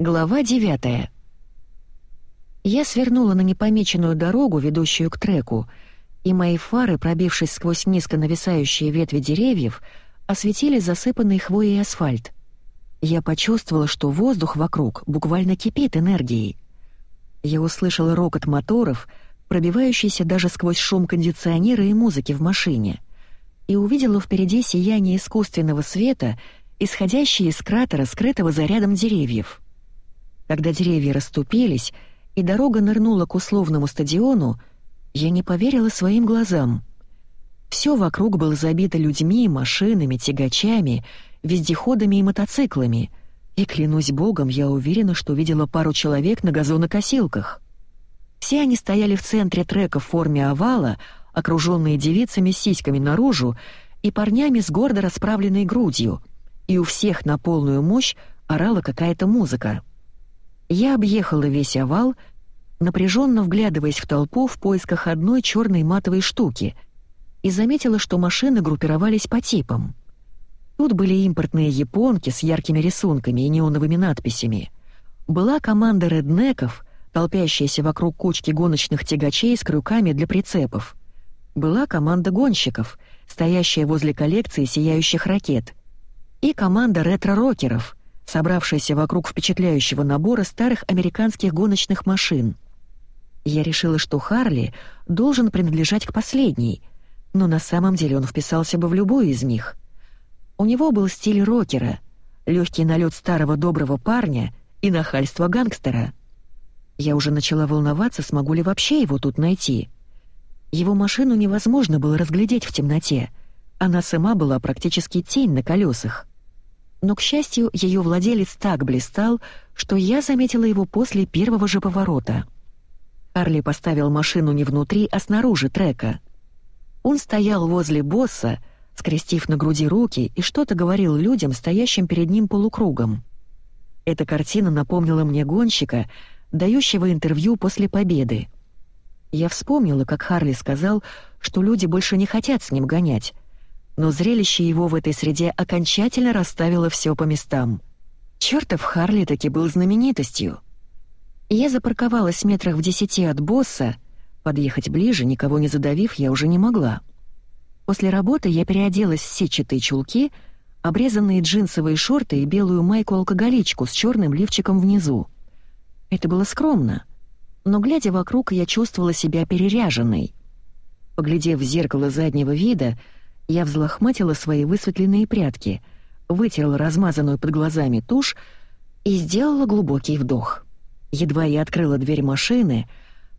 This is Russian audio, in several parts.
Глава 9 Я свернула на непомеченную дорогу, ведущую к треку, и мои фары, пробившись сквозь низко нависающие ветви деревьев, осветили засыпанный хвоей асфальт. Я почувствовала, что воздух вокруг буквально кипит энергией. Я услышала рокот моторов, пробивающийся даже сквозь шум кондиционера и музыки в машине, и увидела впереди сияние искусственного света, исходящее из кратера, скрытого за рядом деревьев. Когда деревья расступились, и дорога нырнула к условному стадиону, я не поверила своим глазам. Все вокруг было забито людьми, машинами, тягачами, вездеходами и мотоциклами, и, клянусь богом, я уверена, что видела пару человек на газонокосилках. Все они стояли в центре трека в форме овала, окруженные девицами с сиськами наружу и парнями с гордо расправленной грудью, и у всех на полную мощь орала какая-то музыка. Я объехала весь овал, напряженно вглядываясь в толпу в поисках одной черной матовой штуки, и заметила, что машины группировались по типам. Тут были импортные японки с яркими рисунками и неоновыми надписями. Была команда реднеков, толпящаяся вокруг кучки гоночных тягачей с крюками для прицепов. Была команда гонщиков, стоящая возле коллекции сияющих ракет. И команда ретро-рокеров — собравшаяся вокруг впечатляющего набора старых американских гоночных машин. Я решила, что Харли должен принадлежать к последней, но на самом деле он вписался бы в любую из них. У него был стиль рокера, легкий налет старого доброго парня и нахальство гангстера. Я уже начала волноваться, смогу ли вообще его тут найти. Его машину невозможно было разглядеть в темноте. Она сама была практически тень на колесах но, к счастью, ее владелец так блистал, что я заметила его после первого же поворота. Арли поставил машину не внутри, а снаружи трека. Он стоял возле босса, скрестив на груди руки, и что-то говорил людям, стоящим перед ним полукругом. Эта картина напомнила мне гонщика, дающего интервью после победы. Я вспомнила, как Харли сказал, что люди больше не хотят с ним гонять, но зрелище его в этой среде окончательно расставило все по местам. Чёртов Харли таки был знаменитостью. Я запарковалась метрах в десяти от босса, подъехать ближе, никого не задавив, я уже не могла. После работы я переоделась в сетчатые чулки, обрезанные джинсовые шорты и белую майку-алкоголичку с черным лифчиком внизу. Это было скромно, но, глядя вокруг, я чувствовала себя переряженной. Поглядев в зеркало заднего вида, я взлохматила свои высветленные прядки, вытерла размазанную под глазами тушь и сделала глубокий вдох. Едва я открыла дверь машины,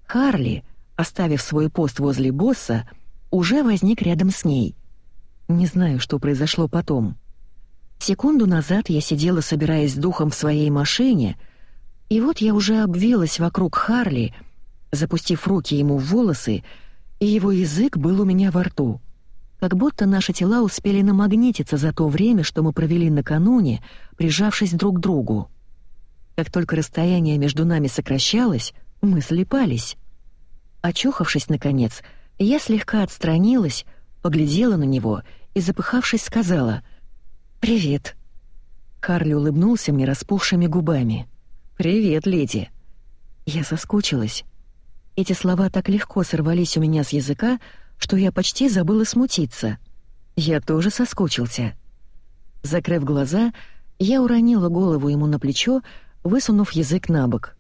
Харли, оставив свой пост возле босса, уже возник рядом с ней. Не знаю, что произошло потом. Секунду назад я сидела, собираясь с духом в своей машине, и вот я уже обвилась вокруг Харли, запустив руки ему в волосы, и его язык был у меня во рту как будто наши тела успели намагнититься за то время, что мы провели накануне, прижавшись друг к другу. Как только расстояние между нами сокращалось, мы слепались. Очухавшись, наконец, я слегка отстранилась, поглядела на него и, запыхавшись, сказала «Привет». Карли улыбнулся мне распухшими губами. «Привет, леди». Я соскучилась. Эти слова так легко сорвались у меня с языка, что я почти забыла смутиться. Я тоже соскучился. Закрыв глаза, я уронила голову ему на плечо, высунув язык на бок.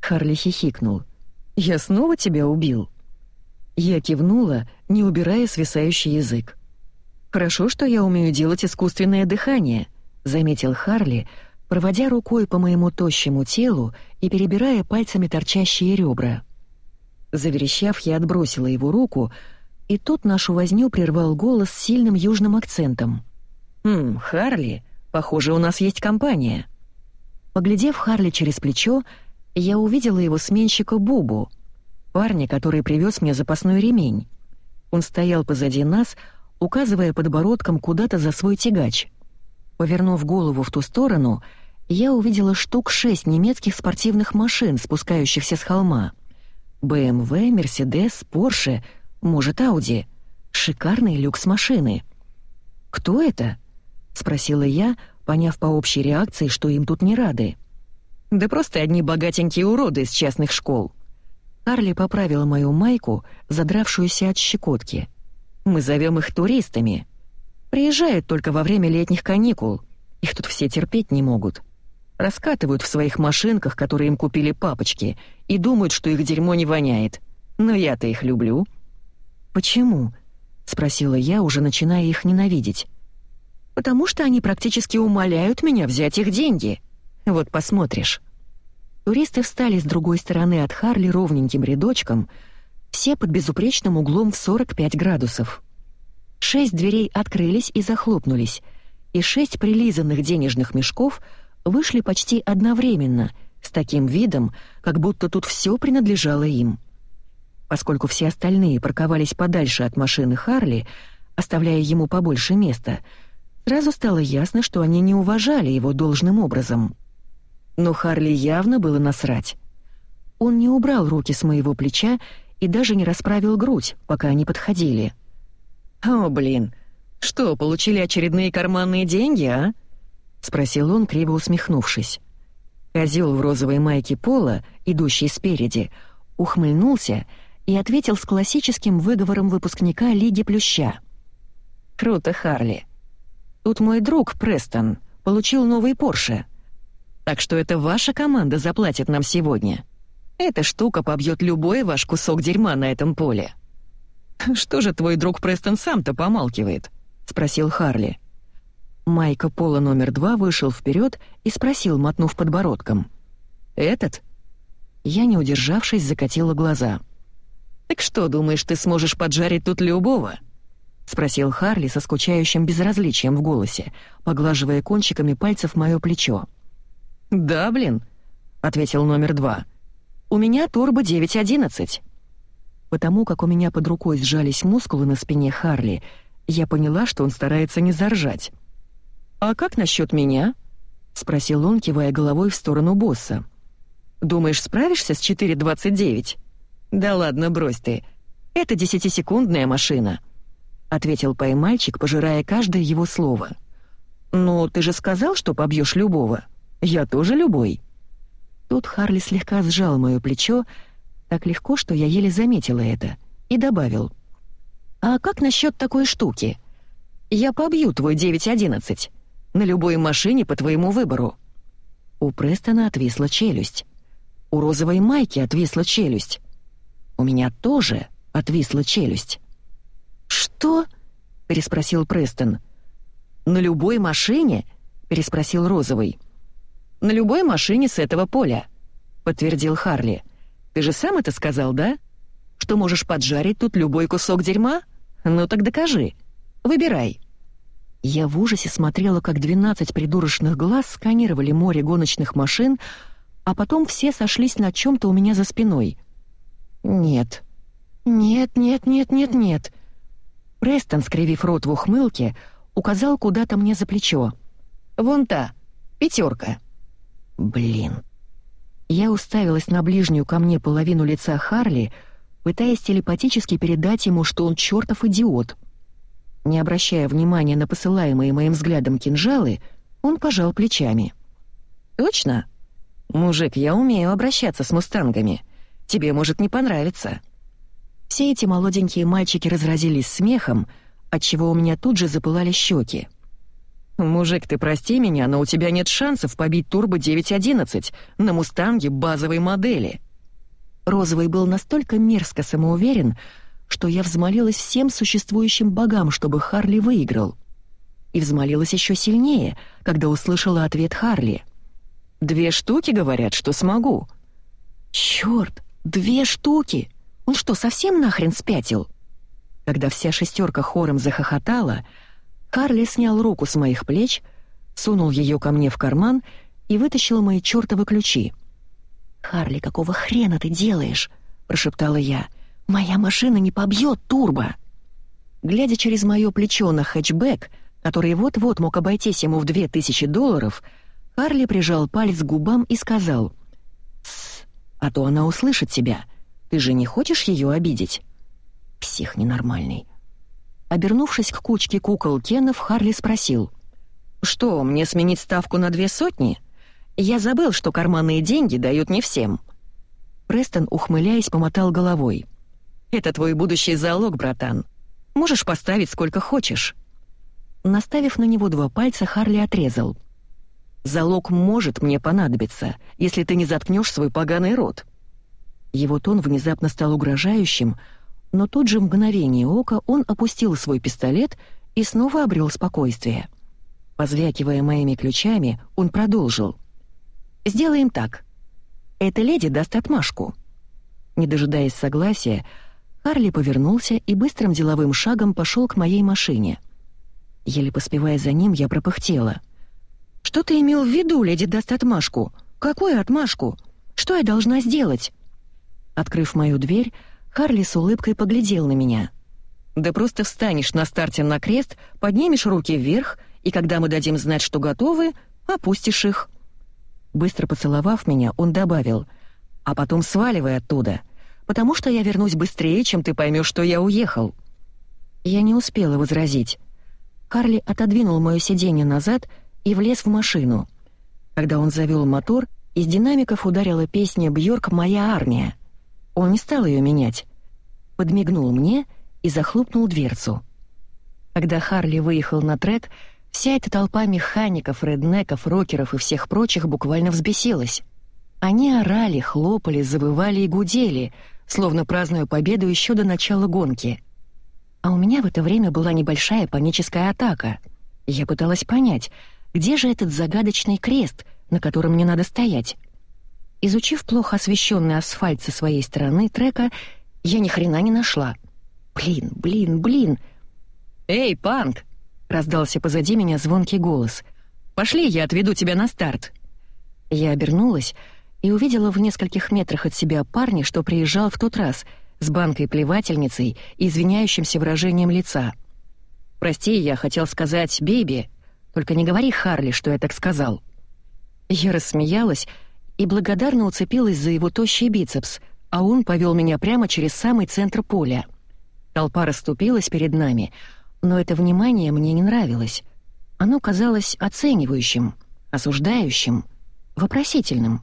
Харли хихикнул. «Я снова тебя убил?» Я кивнула, не убирая свисающий язык. «Хорошо, что я умею делать искусственное дыхание», — заметил Харли, проводя рукой по моему тощему телу и перебирая пальцами торчащие ребра. Заверещав, я отбросила его руку, и тут нашу возню прервал голос с сильным южным акцентом. «Хм, Харли, похоже, у нас есть компания». Поглядев Харли через плечо, я увидела его сменщика Бубу, парня, который привез мне запасной ремень. Он стоял позади нас, указывая подбородком куда-то за свой тягач. Повернув голову в ту сторону, я увидела штук шесть немецких спортивных машин, спускающихся с холма. БМВ, Мерседес, Порше — может, Ауди. Шикарный люкс машины. «Кто это?» — спросила я, поняв по общей реакции, что им тут не рады. Да просто одни богатенькие уроды из частных школ. Карли поправила мою майку, задравшуюся от щекотки. Мы зовем их туристами. Приезжают только во время летних каникул. Их тут все терпеть не могут. Раскатывают в своих машинках, которые им купили папочки, и думают, что их дерьмо не воняет. Но я-то их люблю. «Почему?» — спросила я, уже начиная их ненавидеть. «Потому что они практически умоляют меня взять их деньги. Вот посмотришь». Туристы встали с другой стороны от Харли ровненьким рядочком, все под безупречным углом в 45 градусов. Шесть дверей открылись и захлопнулись, и шесть прилизанных денежных мешков вышли почти одновременно, с таким видом, как будто тут все принадлежало им. Поскольку все остальные парковались подальше от машины Харли, оставляя ему побольше места, сразу стало ясно, что они не уважали его должным образом. Но Харли явно было насрать. Он не убрал руки с моего плеча и даже не расправил грудь, пока они подходили. «О, блин, что, получили очередные карманные деньги, а?» — спросил он, криво усмехнувшись. Козел в розовой майке пола, идущий спереди, ухмыльнулся и ответил с классическим выговором выпускника Лиги Плюща. «Круто, Харли. Тут мой друг Престон получил новый Порше. Так что это ваша команда заплатит нам сегодня. Эта штука побьет любой ваш кусок дерьма на этом поле». «Что же твой друг Престон сам-то помалкивает?» — спросил Харли. Майка Пола номер два вышел вперед и спросил, мотнув подбородком. «Этот?» Я, не удержавшись, закатила глаза. «Так что, думаешь, ты сможешь поджарить тут любого?» — спросил Харли со скучающим безразличием в голосе, поглаживая кончиками пальцев мое плечо. «Да, блин», — ответил номер два. «У меня турбо 911». Потому как у меня под рукой сжались мускулы на спине Харли, я поняла, что он старается не заржать. «А как насчет меня?» — спросил он, кивая головой в сторону босса. «Думаешь, справишься с 4.29?» «Да ладно, брось ты. Это десятисекундная машина», — ответил поймальчик, пожирая каждое его слово. «Ну, ты же сказал, что побьешь любого?» Я тоже любой». Тут Харли слегка сжал моё плечо, так легко, что я еле заметила это, и добавил. «А как насчет такой штуки? Я побью твой 911 на любой машине по твоему выбору». У Престона отвисла челюсть. У розовой майки отвисла челюсть. У меня тоже отвисла челюсть. «Что?» — переспросил Престон. «На любой машине?» — переспросил розовый. На любой машине с этого поля», — подтвердил Харли. «Ты же сам это сказал, да? Что можешь поджарить тут любой кусок дерьма? Ну так докажи. Выбирай». Я в ужасе смотрела, как 12 придурочных глаз сканировали море гоночных машин, а потом все сошлись на чем то у меня за спиной. «Нет. Нет, нет, нет, нет, нет». Престон, скривив рот в ухмылке, указал куда-то мне за плечо. «Вон та, пятерка. Блин. Я уставилась на ближнюю ко мне половину лица Харли, пытаясь телепатически передать ему, что он чертов идиот. Не обращая внимания на посылаемые моим взглядом кинжалы, он пожал плечами. «Точно? Мужик, я умею обращаться с мустангами. Тебе может не понравиться». Все эти молоденькие мальчики разразились смехом, отчего у меня тут же запылали щеки. «Мужик, ты прости меня, но у тебя нет шансов побить Турбо 911 на «Мустанге» базовой модели». Розовый был настолько мерзко самоуверен, что я взмолилась всем существующим богам, чтобы Харли выиграл. И взмолилась еще сильнее, когда услышала ответ Харли. «Две штуки, говорят, что смогу». «Чёрт, две штуки! Он что, совсем нахрен спятил?» Когда вся шестерка хором захохотала, Карли снял руку с моих плеч, сунул ее ко мне в карман и вытащил мои чертовы ключи. «Харли, какого хрена ты делаешь?» — прошептала я. «Моя машина не побьет турбо!» Глядя через мое плечо на хэтчбэк, который вот-вот мог обойтись ему в две тысячи долларов, Харли прижал палец к губам и сказал «Тссс, а то она услышит тебя. Ты же не хочешь ее обидеть?» Псих ненормальный. Обернувшись к кучке кукол Кенов, Харли спросил. «Что, мне сменить ставку на две сотни? Я забыл, что карманные деньги дают не всем». Престон, ухмыляясь, помотал головой. «Это твой будущий залог, братан. Можешь поставить сколько хочешь». Наставив на него два пальца, Харли отрезал. «Залог может мне понадобиться, если ты не заткнешь свой поганый рот». Его тон внезапно стал угрожающим, но тут же в мгновение ока он опустил свой пистолет и снова обрел спокойствие. Позвякивая моими ключами, он продолжил. «Сделаем так. Эта леди даст отмашку». Не дожидаясь согласия, Харли повернулся и быстрым деловым шагом пошел к моей машине. Еле поспевая за ним, я пропыхтела. «Что ты имел в виду, леди даст отмашку? Какую отмашку? Что я должна сделать?» Открыв мою дверь, Харли с улыбкой поглядел на меня. «Да просто встанешь на старте на крест, поднимешь руки вверх, и когда мы дадим знать, что готовы, опустишь их». Быстро поцеловав меня, он добавил, «А потом сваливай оттуда, потому что я вернусь быстрее, чем ты поймешь, что я уехал». Я не успела возразить. Харли отодвинул мое сиденье назад и влез в машину. Когда он завел мотор, из динамиков ударила песня Бьорк «Моя армия». Он не стал ее менять. Подмигнул мне и захлопнул дверцу. Когда Харли выехал на трек, вся эта толпа механиков, реднеков, рокеров и всех прочих буквально взбесилась. Они орали, хлопали, завывали и гудели, словно празднуя победу еще до начала гонки. А у меня в это время была небольшая паническая атака. Я пыталась понять, где же этот загадочный крест, на котором мне надо стоять. Изучив плохо освещенный асфальт со своей стороны трека, я ни хрена не нашла. Блин, блин, блин. «Эй, Панк!» — раздался позади меня звонкий голос. «Пошли, я отведу тебя на старт». Я обернулась и увидела в нескольких метрах от себя парня, что приезжал в тот раз, с банкой-плевательницей и извиняющимся выражением лица. «Прости, я хотел сказать «бейби», только не говори Харли, что я так сказал». Я рассмеялась и благодарно уцепилась за его тощий бицепс, а он повел меня прямо через самый центр поля. Толпа расступилась перед нами, но это внимание мне не нравилось. Оно казалось оценивающим, осуждающим, вопросительным.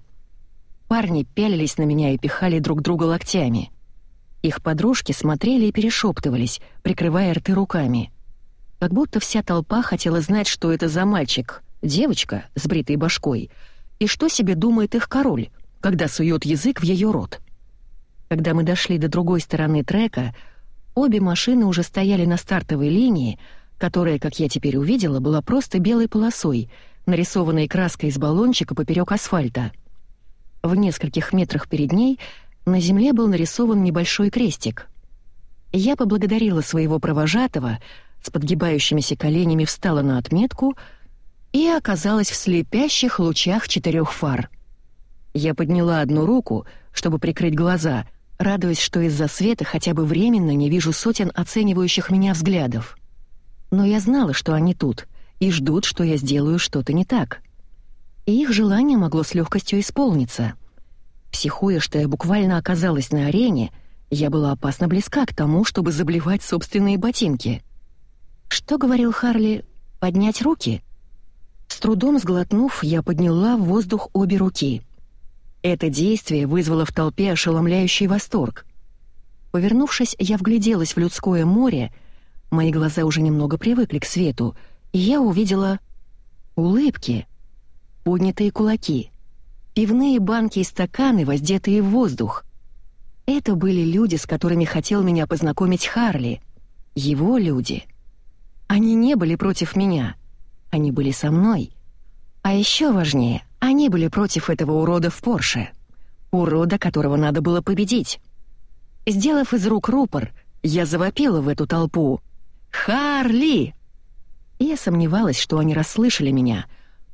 Парни пялились на меня и пихали друг друга локтями. Их подружки смотрели и перешептывались, прикрывая рты руками. Как будто вся толпа хотела знать, что это за мальчик, девочка с бритой башкой — и что себе думает их король, когда сует язык в ее рот. Когда мы дошли до другой стороны трека, обе машины уже стояли на стартовой линии, которая, как я теперь увидела, была просто белой полосой, нарисованной краской из баллончика поперек асфальта. В нескольких метрах перед ней на земле был нарисован небольшой крестик. Я поблагодарила своего провожатого, с подгибающимися коленями встала на отметку — и оказалась в слепящих лучах четырех фар. Я подняла одну руку, чтобы прикрыть глаза, радуясь, что из-за света хотя бы временно не вижу сотен оценивающих меня взглядов. Но я знала, что они тут, и ждут, что я сделаю что-то не так. И их желание могло с легкостью исполниться. Психуя, что я буквально оказалась на арене, я была опасно близка к тому, чтобы заблевать собственные ботинки. Что говорил Харли? Поднять руки? С трудом сглотнув, я подняла в воздух обе руки. Это действие вызвало в толпе ошеломляющий восторг. Повернувшись, я вгляделась в людское море, мои глаза уже немного привыкли к свету, и я увидела улыбки, поднятые кулаки, пивные банки и стаканы, воздетые в воздух. Это были люди, с которыми хотел меня познакомить Харли. Его люди. Они не были против меня — они были со мной. А еще важнее, они были против этого урода в Порше. Урода, которого надо было победить. Сделав из рук рупор, я завопила в эту толпу. «Харли!» Я сомневалась, что они расслышали меня,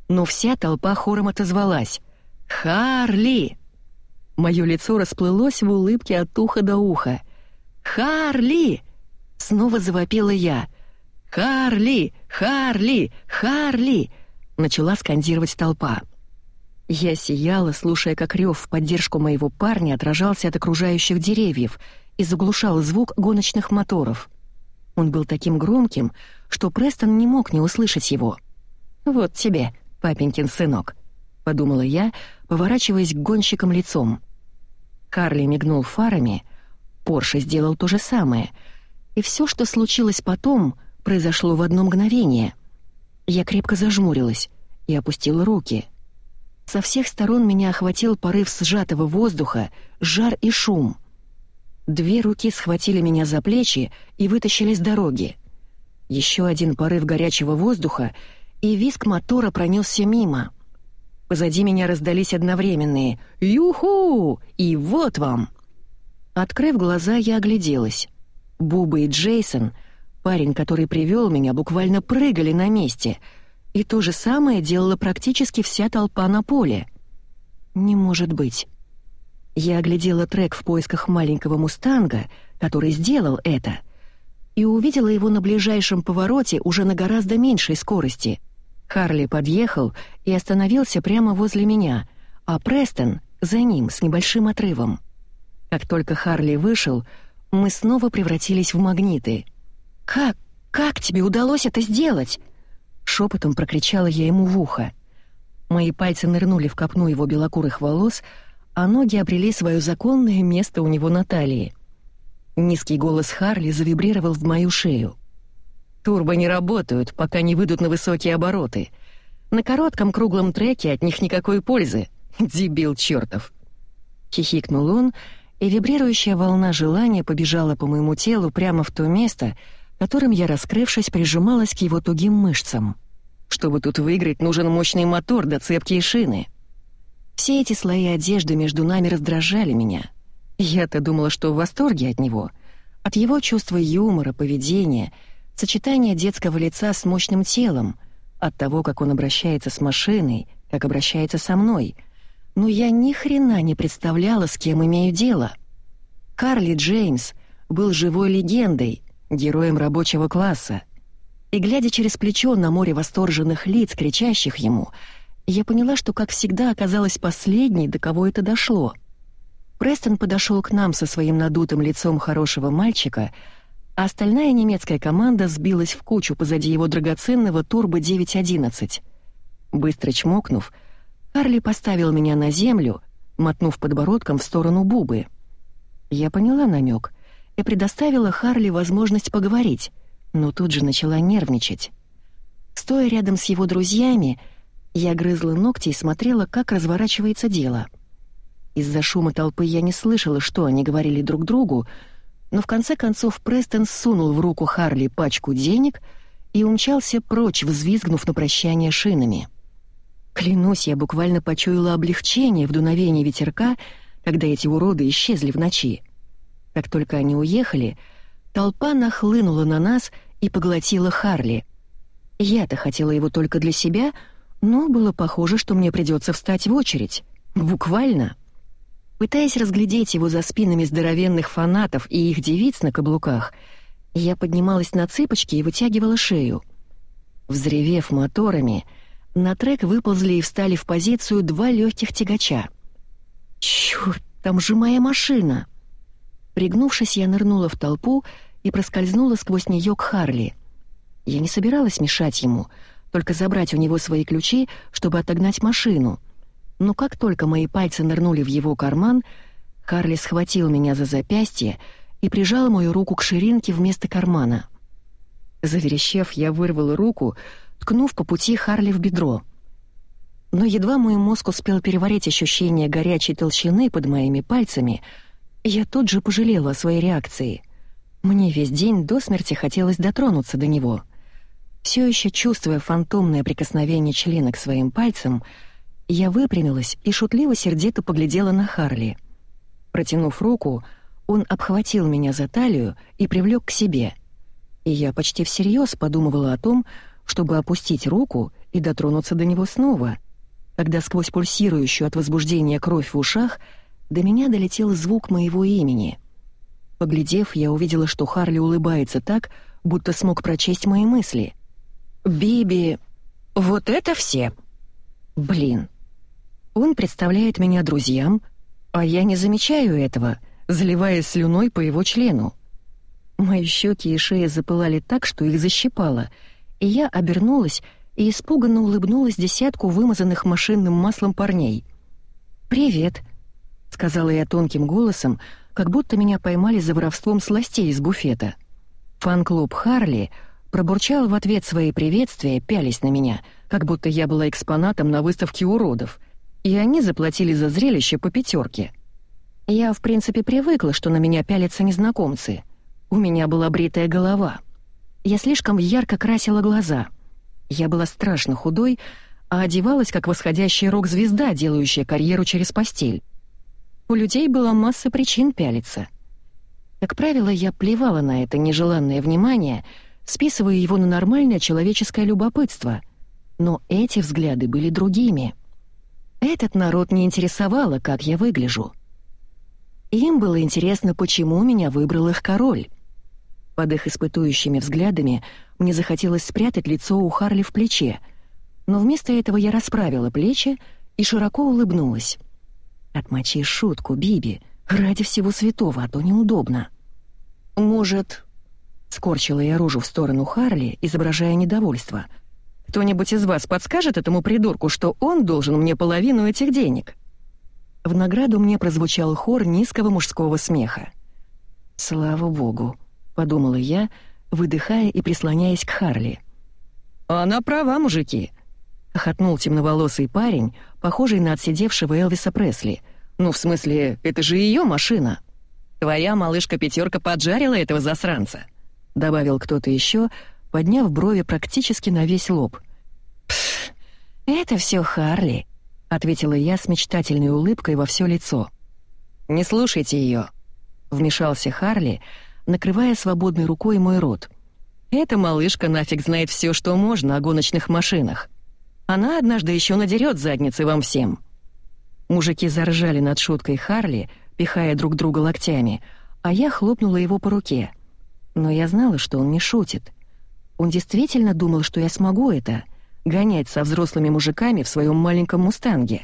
но вся толпа хором отозвалась. «Харли!» Мое лицо расплылось в улыбке от уха до уха. «Харли!» Снова завопила я. «Харли! Харли! Харли!» — начала скандировать толпа. Я сияла, слушая, как рев в поддержку моего парня отражался от окружающих деревьев и заглушал звук гоночных моторов. Он был таким громким, что Престон не мог не услышать его. «Вот тебе, папенькин сынок». подумала я, поворачиваясь к гонщикам лицом. Карли мигнул фарами, Порше сделал то же самое, и все, что случилось потом, произошло в одно мгновение. Я крепко зажмурилась и опустила руки. Со всех сторон меня охватил порыв сжатого воздуха, жар и шум. Две руки схватили меня за плечи и вытащили с дороги. Еще один порыв горячего воздуха, и визг мотора пронесся мимо. Позади меня раздались одновременные «Юху!» и «Вот вам!». Открыв глаза, я огляделась. Буба и Джейсон, парень, который привел меня, буквально прыгали на месте, и то же самое делала практически вся толпа на поле. Не может быть. Я оглядела трек в поисках маленького мустанга, который сделал это, и увидела его на ближайшем повороте уже на гораздо меньшей скорости. Харли подъехал и остановился прямо возле меня, а Престон за ним с небольшим отрывом. Как только Харли вышел, мы снова превратились в магниты. «Как? Как тебе удалось это сделать?» Шепотом прокричала я ему в ухо. Мои пальцы нырнули в копну его белокурых волос, а ноги обрели свое законное место у него на талии. Низкий голос Харли завибрировал в мою шею. «Турбо не работают, пока не выйдут на высокие обороты. На коротком круглом треке от них никакой пользы. Дебил чертов!» Хихикнул он, и вибрирующая волна желания побежала по моему телу прямо в то место, которым я, раскрывшись, прижималась к его тугим мышцам. Чтобы тут выиграть, нужен мощный мотор да цепкие шины. Все эти слои одежды между нами раздражали меня. Я-то думала, что в восторге от него, от его чувства юмора, поведения, сочетания детского лица с мощным телом, от того, как он обращается с машиной, как обращается со мной. Но я ни хрена не представляла, с кем имею дело. Карли Джеймс был живой легендой, героем рабочего класса. И глядя через плечо на море восторженных лиц, кричащих ему — я поняла, что, как всегда, оказалась последней, до кого это дошло. Престон подошел к нам со своим надутым лицом хорошего мальчика, а остальная немецкая команда сбилась в кучу позади его драгоценного Турбо 911. Быстро чмокнув, Карли поставил меня на землю, мотнув подбородком в сторону Бубы. Я поняла намек и предоставила Харли возможность поговорить, но тут же начала нервничать. Стоя рядом с его друзьями, я грызла ногти и смотрела, как разворачивается дело. Из-за шума толпы я не слышала, что они говорили друг другу, но в конце концов Престон сунул в руку Харли пачку денег и умчался прочь, взвизгнув на прощание шинами. Клянусь, я буквально почуяла облегчение в дуновении ветерка, когда эти уроды исчезли в ночи. Как только они уехали, толпа нахлынула на нас и поглотила Харли. Я-то хотела его только для себя — но было похоже, что мне придется встать в очередь. Буквально. Пытаясь разглядеть его за спинами здоровенных фанатов и их девиц на каблуках, я поднималась на цыпочки и вытягивала шею. Взревев моторами, на трек выползли и встали в позицию два легких тягача. «Чёрт, там же моя машина!» Пригнувшись, я нырнула в толпу и проскользнула сквозь нее к Харли. Я не собиралась мешать ему — только забрать у него свои ключи, чтобы отогнать машину. Но как только мои пальцы нырнули в его карман, Харли схватил меня за запястье и прижал мою руку к ширинке вместо кармана. Заверещав, я вырвала руку, ткнув по пути Харли в бедро. Но едва мой мозг успел переварить ощущение горячей толщины под моими пальцами, я тут же пожалела о своей реакции. Мне весь день до смерти хотелось дотронуться до него — все еще чувствуя фантомное прикосновение члена к своим пальцам, я выпрямилась и шутливо-сердито поглядела на Харли. Протянув руку, он обхватил меня за талию и привлек к себе. И я почти всерьез подумывала о том, чтобы опустить руку и дотронуться до него снова, когда сквозь пульсирующую от возбуждения кровь в ушах до меня долетел звук моего имени. Поглядев, я увидела, что Харли улыбается так, будто смог прочесть мои мысли — Биби... Вот это все. Блин. Он представляет меня друзьям, а я не замечаю этого, заливая слюной по его члену. Мои щеки и шея запылали так, что их защипало, и я обернулась и испуганно улыбнулась десятку вымазанных машинным маслом парней. «Привет», — сказала я тонким голосом, как будто меня поймали за воровством сластей из буфета. Фан-клуб «Харли» пробурчал в ответ свои приветствия, пялись на меня, как будто я была экспонатом на выставке уродов, и они заплатили за зрелище по пятерке. Я, в принципе, привыкла, что на меня пялятся незнакомцы. У меня была бритая голова. Я слишком ярко красила глаза. Я была страшно худой, а одевалась как восходящая рок-звезда, делающая карьеру через постель. У людей была масса причин пялиться. Как правило, я плевала на это нежеланное внимание — списывая его на нормальное человеческое любопытство. Но эти взгляды были другими. Этот народ не интересовало, как я выгляжу. Им было интересно, почему меня выбрал их король. Под их испытующими взглядами мне захотелось спрятать лицо у Харли в плече, но вместо этого я расправила плечи и широко улыбнулась. «Отмочи шутку, Биби, ради всего святого, а то неудобно». «Может, Скорчила я рожу в сторону Харли, изображая недовольство. «Кто-нибудь из вас подскажет этому придурку, что он должен мне половину этих денег?» В награду мне прозвучал хор низкого мужского смеха. «Слава богу», — подумала я, выдыхая и прислоняясь к Харли. «Она права, мужики», — хохотнул темноволосый парень, похожий на отсидевшего Элвиса Пресли. «Ну, в смысле, это же ее машина. Твоя малышка-пятерка поджарила этого засранца». — добавил кто-то еще, подняв брови практически на весь лоб. «Пф, это все Харли», — ответила я с мечтательной улыбкой во все лицо. «Не слушайте ее», — вмешался Харли, накрывая свободной рукой мой рот. «Эта малышка нафиг знает все, что можно о гоночных машинах. Она однажды еще надерет задницы вам всем». Мужики заржали над шуткой Харли, пихая друг друга локтями, а я хлопнула его по руке — но я знала, что он не шутит. Он действительно думал, что я смогу это — гонять со взрослыми мужиками в своем маленьком «Мустанге».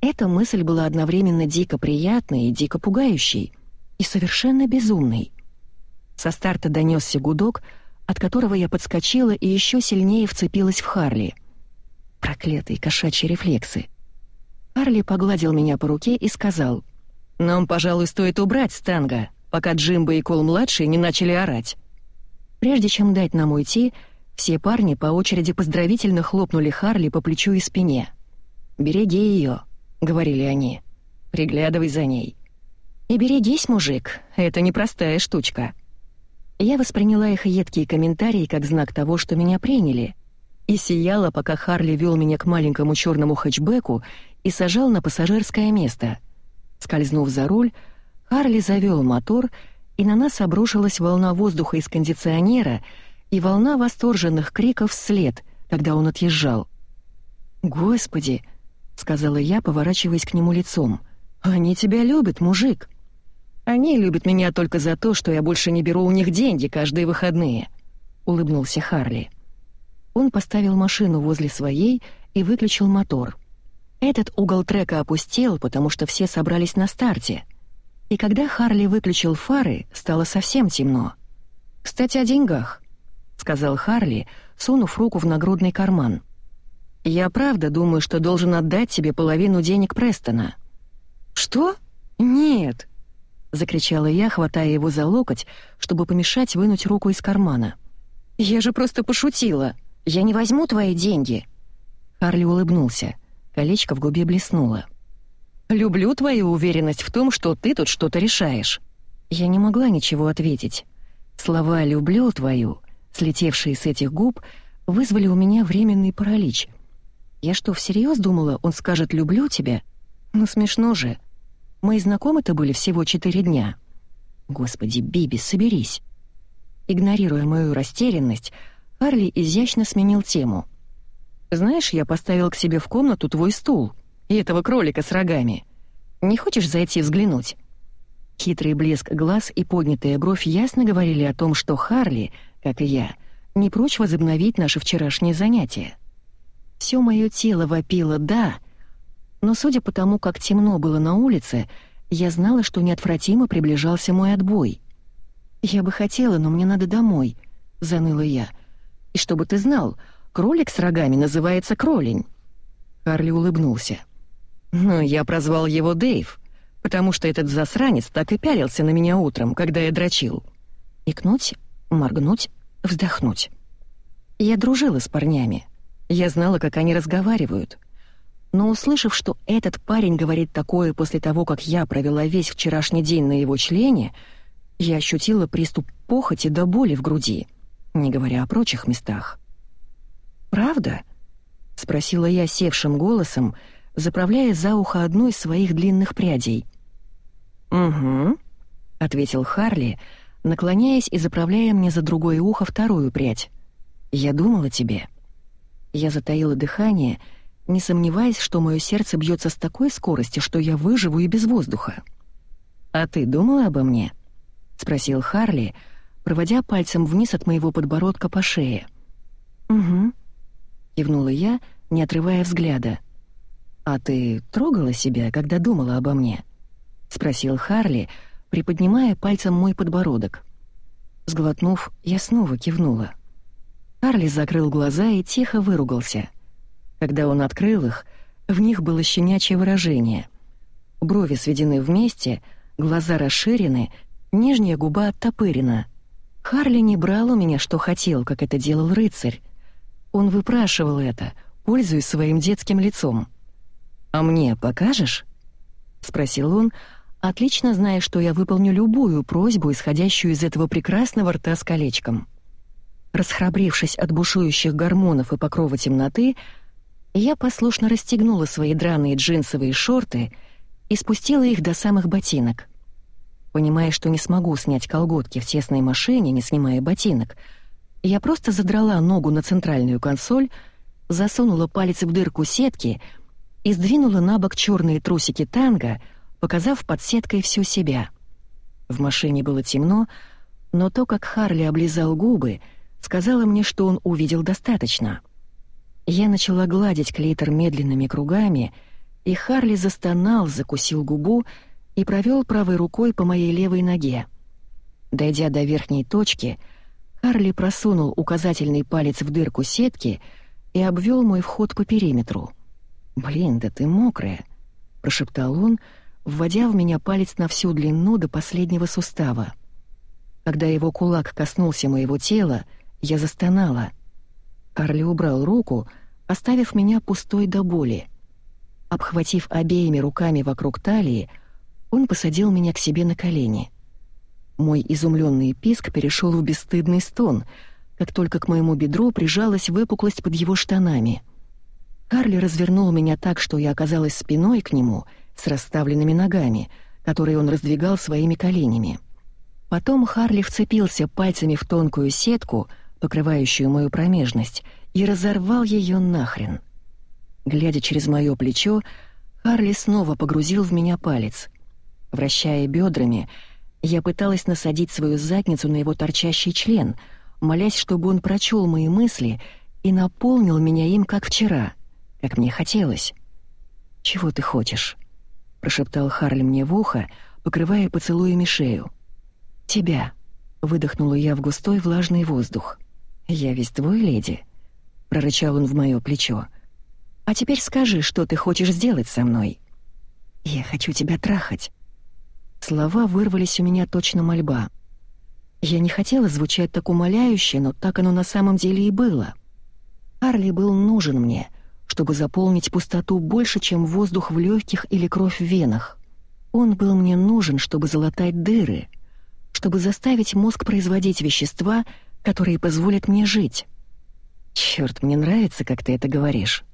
Эта мысль была одновременно дико приятной и дико пугающей, и совершенно безумной. Со старта донесся гудок, от которого я подскочила и еще сильнее вцепилась в Харли. Проклятые кошачьи рефлексы. Харли погладил меня по руке и сказал, «Нам, пожалуй, стоит убрать Станга пока Джимбо и Кол-младший не начали орать. Прежде чем дать нам уйти, все парни по очереди поздравительно хлопнули Харли по плечу и спине. «Береги ее», — говорили они. «Приглядывай за ней». «И берегись, мужик, это непростая штучка». Я восприняла их едкие комментарии как знак того, что меня приняли, и сияла, пока Харли вел меня к маленькому черному хэтчбеку и сажал на пассажирское место. Скользнув за руль, Харли завёл мотор, и на нас обрушилась волна воздуха из кондиционера и волна восторженных криков вслед, когда он отъезжал. «Господи!» — сказала я, поворачиваясь к нему лицом. «Они тебя любят, мужик!» «Они любят меня только за то, что я больше не беру у них деньги каждые выходные», — улыбнулся Харли. Он поставил машину возле своей и выключил мотор. Этот угол трека опустел, потому что все собрались на старте — и когда Харли выключил фары, стало совсем темно. «Кстати, о деньгах», — сказал Харли, сунув руку в нагрудный карман. «Я правда думаю, что должен отдать тебе половину денег Престона». «Что? Нет!» — закричала я, хватая его за локоть, чтобы помешать вынуть руку из кармана. «Я же просто пошутила! Я не возьму твои деньги!» Харли улыбнулся. Колечко в губе блеснуло. Люблю твою уверенность в том, что ты тут что-то решаешь». Я не могла ничего ответить. Слова «люблю твою», слетевшие с этих губ, вызвали у меня временный паралич. Я что, всерьез думала, он скажет «люблю тебя»? Ну смешно же. Мои знакомы-то были всего четыре дня. Господи, Биби, соберись. Игнорируя мою растерянность, Арли изящно сменил тему. «Знаешь, я поставил к себе в комнату твой стул» и этого кролика с рогами. Не хочешь зайти взглянуть?» Хитрый блеск глаз и поднятая бровь ясно говорили о том, что Харли, как и я, не прочь возобновить наше вчерашнее занятие. Всё моё тело вопило «да», но судя по тому, как темно было на улице, я знала, что неотвратимо приближался мой отбой. «Я бы хотела, но мне надо домой», — заныла я. «И чтобы ты знал, Кролик с рогами называется кролень». Харли улыбнулся. «Ну, я прозвал его Дэйв, потому что этот засранец так и пялился на меня утром, когда я дрочил. Икнуть, моргнуть, вздохнуть. Я дружила с парнями. Я знала, как они разговаривают. Но услышав, что этот парень говорит такое после того, как я провела весь вчерашний день на его члене, я ощутила приступ похоти до боли в груди, не говоря о прочих местах. «Правда?» — спросила я севшим голосом, заправляя за ухо одну из своих длинных прядей. «Угу», — ответил Харли, наклоняясь и заправляя мне за другое ухо вторую прядь. «Я думала тебе». Я затаила дыхание, не сомневаясь, что мое сердце бьется с такой скоростью, что я выживу и без воздуха. «А ты думала обо мне?» — спросил Харли, проводя пальцем вниз от моего подбородка по шее. «Угу», — кивнула я, не отрывая взгляда. «А ты трогала себя, когда думала обо мне?» — спросил Харли, приподнимая пальцем мой подбородок. Сглотнув, я снова кивнула. Харли закрыл глаза и тихо выругался. Когда он открыл их, в них было щенячье выражение. Брови сведены вместе, глаза расширены, нижняя губа оттопырена. Харли не брал у меня, что хотел, как это делал рыцарь. Он выпрашивал это, пользуясь своим детским лицом. «А мне покажешь?» — спросил он, отлично зная, что я выполню любую просьбу, исходящую из этого прекрасного рта с колечком. Расхрабрившись от бушующих гормонов и покрова темноты, я послушно расстегнула свои драные джинсовые шорты и спустила их до самых ботинок. Понимая, что не смогу снять колготки в тесной машине, не снимая ботинок, я просто задрала ногу на центральную консоль, засунула палец в дырку сетки и сдвинула на бок черные трусики танго, показав под сеткой всю себя. В машине было темно, но то, как Харли облизал губы, сказала мне, что он увидел достаточно. Я начала гладить клитор медленными кругами, и Харли застонал, закусил губу и провел правой рукой по моей левой ноге. Дойдя до верхней точки, Харли просунул указательный палец в дырку сетки и обвел мой вход по периметру. «Блин, да ты мокрая!» — прошептал он, вводя в меня палец на всю длину до последнего сустава. Когда его кулак коснулся моего тела, я застонала. Харли убрал руку, оставив меня пустой до боли. Обхватив обеими руками вокруг талии, он посадил меня к себе на колени. Мой изумленный писк перешел в бесстыдный стон, как только к моему бедру прижалась выпуклость под его штанами. Карли развернул меня так, что я оказалась спиной к нему, с расставленными ногами, которые он раздвигал своими коленями. Потом Харли вцепился пальцами в тонкую сетку, покрывающую мою промежность, и разорвал ее нахрен. Глядя через мое плечо, Харли снова погрузил в меня палец. Вращая бедрами, я пыталась насадить свою задницу на его торчащий член, молясь, чтобы он прочел мои мысли и наполнил меня им, как вчера, как мне хотелось. «Чего ты хочешь?» — прошептал Харли мне в ухо, покрывая поцелуями шею. «Тебя», — выдохнула я в густой влажный воздух. «Я весь твой, леди», — прорычал он в моё плечо. «А теперь скажи, что ты хочешь сделать со мной?» «Я хочу тебя трахать», Слова вырвались у меня точно мольба. Я не хотела звучать так умоляюще, но так оно на самом деле и было. Арли был нужен мне, чтобы заполнить пустоту больше, чем воздух в легких или кровь в венах. Он был мне нужен, чтобы залатать дыры, чтобы заставить мозг производить вещества, которые позволят мне жить. Черт, мне нравится, как ты это говоришь.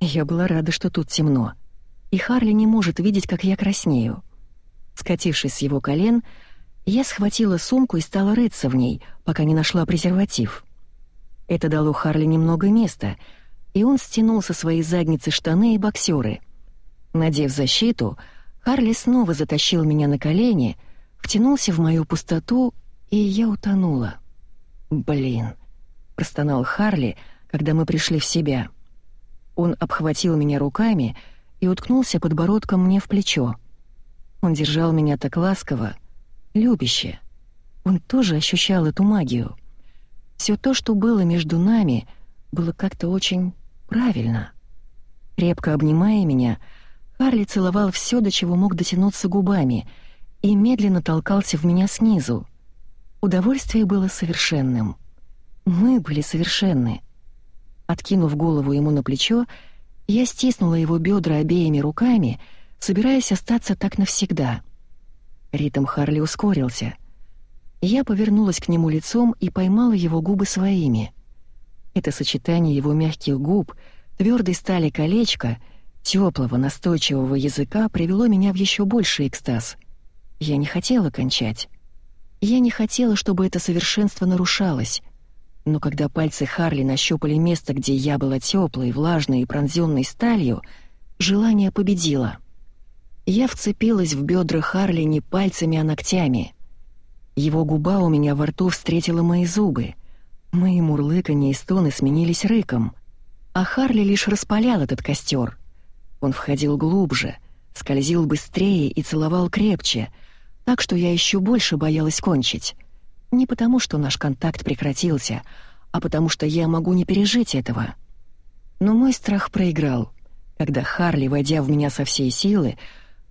Я была рада, что тут темно, и Харли не может видеть, как я краснею. Скатившись с его колен, я схватила сумку и стала рыться в ней, пока не нашла презерватив. Это дало Харли немного места, и он стянул со своей задницы штаны и боксеры. Надев защиту, Харли снова затащил меня на колени, втянулся в мою пустоту, и я утонула. «Блин», — простонал Харли, когда мы пришли в себя. Он обхватил меня руками и уткнулся подбородком мне в плечо. Он держал меня так ласково, любяще. Он тоже ощущал эту магию. Все то, что было между нами, было как-то очень правильно. Крепко обнимая меня, Харли целовал все, до чего мог дотянуться губами, и медленно толкался в меня снизу. Удовольствие было совершенным. Мы были совершенны. Откинув голову ему на плечо, я стиснула его бедра обеими руками, собираясь остаться так навсегда. Ритм Харли ускорился. Я повернулась к нему лицом и поймала его губы своими. Это сочетание его мягких губ, твердой стали колечка, теплого настойчивого языка привело меня в еще больший экстаз. Я не хотела кончать. Я не хотела, чтобы это совершенство нарушалось. Но когда пальцы Харли нащупали место, где я была теплой, влажной и пронзенной сталью, желание победило. Я вцепилась в бедра Харли не пальцами, а ногтями. Его губа у меня во рту встретила мои зубы. Мои мурлыканье и стоны сменились рыком. А Харли лишь распалял этот костер. Он входил глубже, скользил быстрее и целовал крепче — так что я еще больше боялась кончить. Не потому, что наш контакт прекратился, а потому что я могу не пережить этого. Но мой страх проиграл, когда Харли, войдя в меня со всей силы,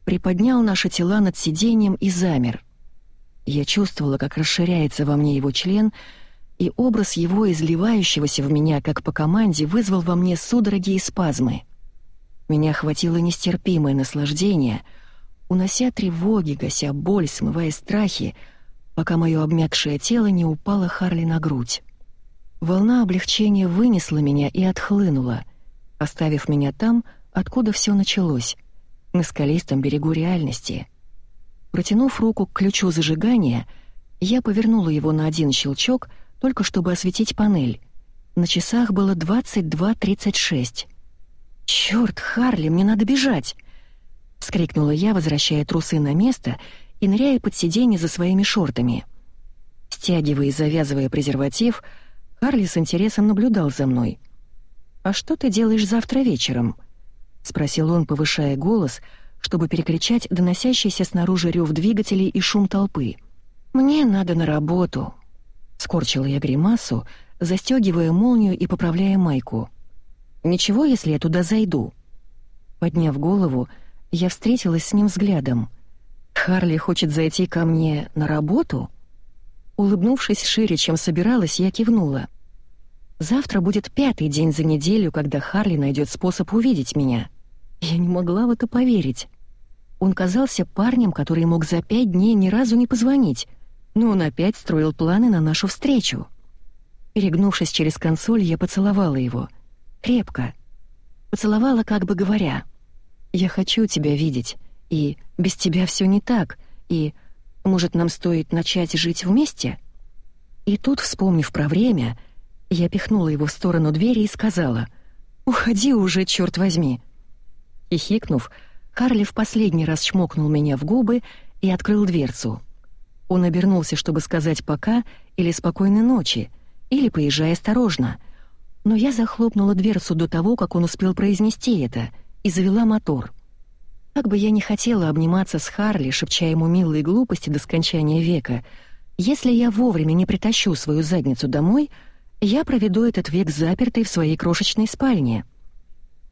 приподнял наши тела над сиденьем и замер. Я чувствовала, как расширяется во мне его член, и образ его, изливающегося в меня, как по команде, вызвал во мне судороги и спазмы. Меня охватило нестерпимое наслаждение — унося тревоги, гася боль, смывая страхи, пока мое обмякшее тело не упало Харли на грудь. Волна облегчения вынесла меня и отхлынула, оставив меня там, откуда все началось, на скалистом берегу реальности. Протянув руку к ключу зажигания, я повернула его на один щелчок, только чтобы осветить панель. На часах было 22.36. «Чёрт, Харли, мне надо бежать!» — вскрикнула я, возвращая трусы на место и ныряя под сиденье за своими шортами. Стягивая и завязывая презерватив, Харли с интересом наблюдал за мной. «А что ты делаешь завтра вечером?» — спросил он, повышая голос, чтобы перекричать доносящийся снаружи рев двигателей и шум толпы. «Мне надо на работу», — скорчила я гримасу, застегивая молнию и поправляя майку. «Ничего, если я туда зайду?» Подняв голову, я встретилась с ним взглядом. «Харли хочет зайти ко мне на работу?» Улыбнувшись шире, чем собиралась, я кивнула. «Завтра будет пятый день за неделю, когда Харли найдет способ увидеть меня». Я не могла в это поверить. Он казался парнем, который мог за пять дней ни разу не позвонить, но он опять строил планы на нашу встречу. Перегнувшись через консоль, я поцеловала его. Крепко. Поцеловала, как бы говоря — я хочу тебя видеть, и без тебя все не так, и, может, нам стоит начать жить вместе?» И тут, вспомнив про время, я пихнула его в сторону двери и сказала «Уходи уже, черт возьми!» И хикнув, Харли в последний раз чмокнул меня в губы и открыл дверцу. Он обернулся, чтобы сказать «пока» или «спокойной ночи», или «поезжай осторожно», но я захлопнула дверцу до того, как он успел произнести это — и завела мотор. Как бы я ни хотела обниматься с Харли, шепча ему милые глупости до скончания века, если я вовремя не притащу свою задницу домой, я проведу этот век запертой в своей крошечной спальне.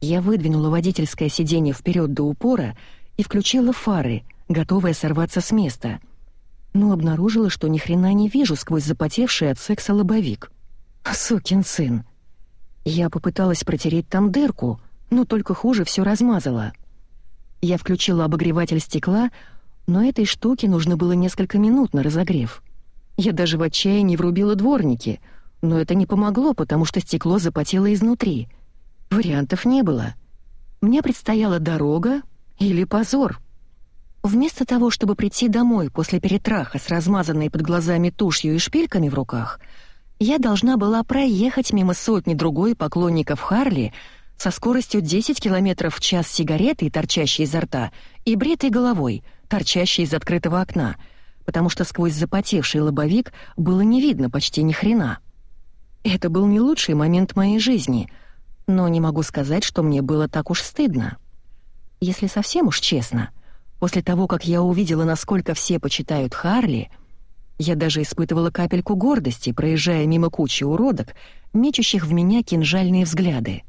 Я выдвинула водительское сиденье вперед до упора и включила фары, готовая сорваться с места. Но обнаружила, что ни хрена не вижу сквозь запотевший от секса лобовик. Сукин сын. Я попыталась протереть там дырку, но только хуже все размазала. Я включила обогреватель стекла, но этой штуке нужно было несколько минут на разогрев. Я даже в отчаянии врубила дворники, но это не помогло, потому что стекло запотело изнутри. Вариантов не было. Мне предстояла дорога или позор. Вместо того, чтобы прийти домой после перетраха с размазанной под глазами тушью и шпильками в руках, я должна была проехать мимо сотни другой поклонников Харли, со скоростью 10 км в час сигаретой, торчащей изо рта, и бритой головой, торчащей из открытого окна, потому что сквозь запотевший лобовик было не видно почти ни хрена. Это был не лучший момент моей жизни, но не могу сказать, что мне было так уж стыдно. Если совсем уж честно, после того, как я увидела, насколько все почитают Харли, Я даже испытывала капельку гордости, проезжая мимо кучи уродок, мечущих в меня кинжальные взгляды.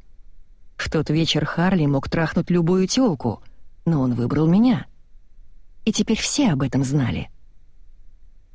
В тот вечер Харли мог трахнуть любую тёлку, но он выбрал меня. И теперь все об этом знали.